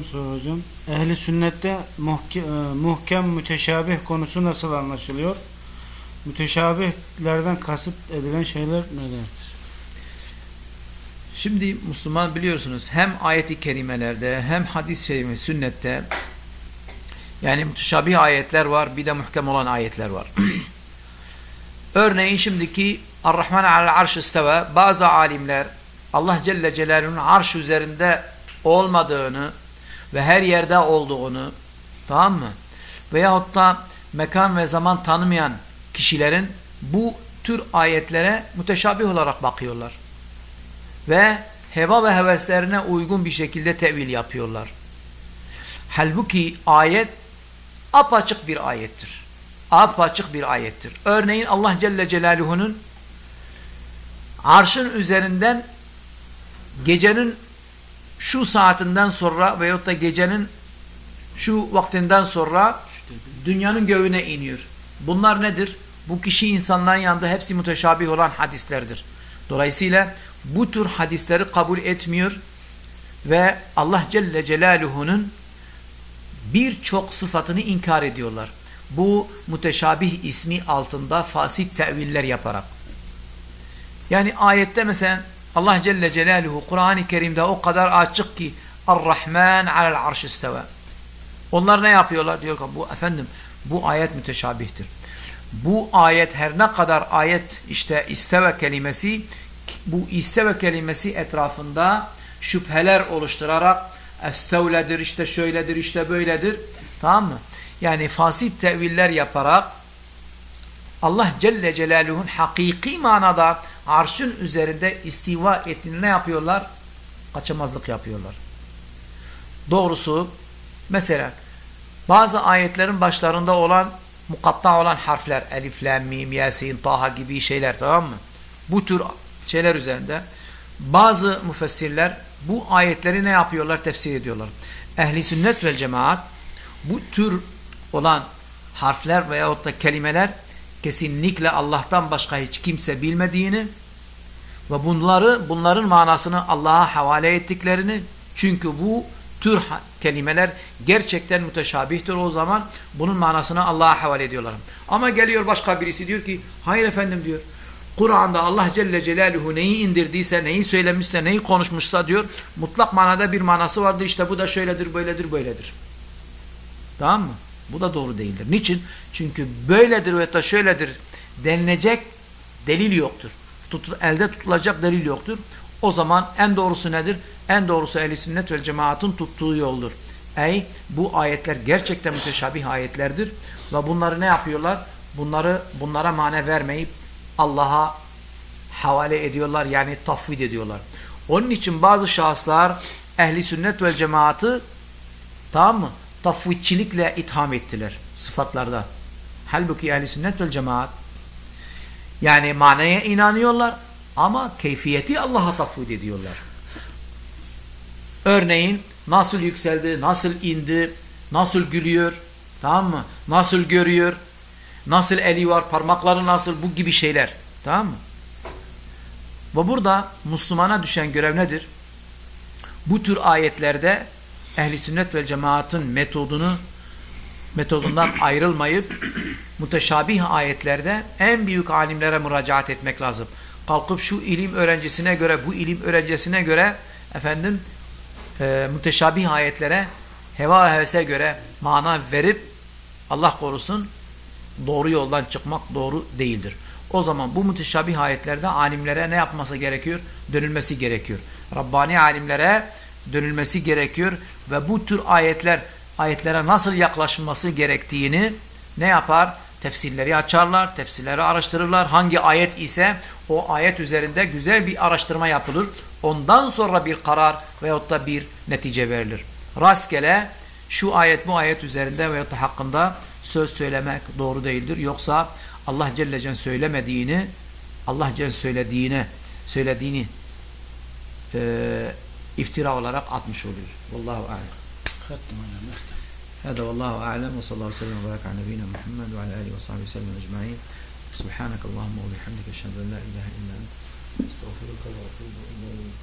soru hocam. Ehli sünnette e, muhkem müteşabih konusu nasıl anlaşılıyor? Müteşabihlerden kasıt edilen şeyler nelerdir? Şimdi Müslüman biliyorsunuz hem ayeti kerimelerde hem hadis-i şerif sünnette yani müteşabih ayetler var bir de muhkem olan ayetler var. Örneğin şimdiki Ar-Rahman al arş isteve bazı alimler Allah Celle Celaluhu'nun arş üzerinde olmadığını ve her yerde olduğunu tamam mı? Veyahut da mekan ve zaman tanımayan kişilerin bu tür ayetlere müteşabih olarak bakıyorlar. Ve heva ve heveslerine uygun bir şekilde tevil yapıyorlar. Halbuki ayet apaçık bir ayettir. Apaçık bir ayettir. Örneğin Allah Celle Celaluhu'nun arşın üzerinden gecenin şu saatinden sonra veyahut da gecenin şu vaktinden sonra dünyanın göğüne iniyor. Bunlar nedir? Bu kişi insanların yanında hepsi müteşabih olan hadislerdir. Dolayısıyla bu tür hadisleri kabul etmiyor ve Allah Celle Celaluhu'nun birçok sıfatını inkar ediyorlar. Bu müteşabih ismi altında fasit teviller yaparak. Yani ayette mesela Allah Celle Celaluhu Kur'an-ı Kerim'de o kadar açık ki Ar-Rahman alel arş isteve. Onlar ne yapıyorlar? Diyor ki bu efendim bu ayet müteşabihtir. Bu ayet her ne kadar ayet işte isteve kelimesi bu isteve kelimesi etrafında şüpheler oluşturarak estevledir işte şöyledir işte böyledir tamam mı? Yani fasit teviller yaparak Allah Celle Celaluhu'nun hakiki manada arşın üzerinde istiva ettiğini ne yapıyorlar? Kaçamazlık yapıyorlar. Doğrusu mesela bazı ayetlerin başlarında olan mukatta olan harfler elif, lam, mim, yasin, taha gibi şeyler tamam mı? Bu tür şeyler üzerinde bazı müfessirler bu ayetleri ne yapıyorlar? Tefsir ediyorlar. Ehli sünnet vel cemaat bu tür olan harfler veyahut da kelimeler kesinlikle Allah'tan başka hiç kimse bilmediğini ve bunları bunların manasını Allah'a havale ettiklerini çünkü bu tür kelimeler gerçekten müteşabihtir o zaman bunun manasını Allah'a havale ediyorlar. Ama geliyor başka birisi diyor ki hayır efendim diyor Kur'an'da Allah Celle Celaluhu neyi indirdiyse, neyi söylemişse, neyi konuşmuşsa diyor mutlak manada bir manası vardır. İşte bu da şöyledir, böyledir, böyledir. Tamam mı? Bu da doğru değildir. Niçin? Çünkü böyledir ve da şöyledir denilecek delil yoktur. Tut, elde tutulacak delil yoktur. O zaman en doğrusu nedir? En doğrusu ehl sünnet ve cemaatın tuttuğu yoldur. Ey bu ayetler gerçekten müteşabih ayetlerdir ve bunları ne yapıyorlar? Bunları bunlara mane vermeyip Allah'a havale ediyorlar yani tafvid ediyorlar. Onun için bazı şahıslar ehli sünnet ve cemaatı tamam mı? Tafvidçilikle itham ettiler sıfatlarda. Halbuki ehli sünnet ve cemaat yani manaya inanıyorlar ama keyfiyeti Allah'a tafvid ediyorlar. Örneğin nasıl yükseldi, nasıl indi, nasıl gülüyor, tamam mı? Nasıl görüyor, nasıl eli var, parmakları nasıl, bu gibi şeyler. Tamam mı? Ve burada Müslümana düşen görev nedir? Bu tür ayetlerde ehli sünnet ve cemaatın metodunu metodundan ayrılmayıp müteşabih ayetlerde en büyük alimlere müracaat etmek lazım. Kalkıp şu ilim öğrencisine göre, bu ilim öğrencisine göre efendim e, müteşabih ayetlere heva ve hevese göre mana verip Allah korusun doğru yoldan çıkmak doğru değildir. O zaman bu müteşabih ayetlerde alimlere ne yapması gerekiyor? Dönülmesi gerekiyor. Rabbani alimlere dönülmesi gerekiyor ve bu tür ayetler ayetlere nasıl yaklaşılması gerektiğini ne yapar? Tefsirleri açarlar, tefsirleri araştırırlar. Hangi ayet ise o ayet üzerinde güzel bir araştırma yapılır. Ondan sonra bir karar veyahut da bir netice verilir. Rastgele şu ayet bu ayet üzerinde veyahut da hakkında söz söylemek doğru değildir. Yoksa Allah Celle Celle söylemediğini Allah Celle söylediğine söylediğini e, iftira olarak atmış oluyor. Vallahu alem. هذا والله أعلم وصلى الله وسلم وبارك على نبينا محمد وعلى آله وصحبه وسلم أجمعين سبحانك اللهم وبحمدك أشهد أن لا إله إلا أنت أستغفرك وأتوب إليك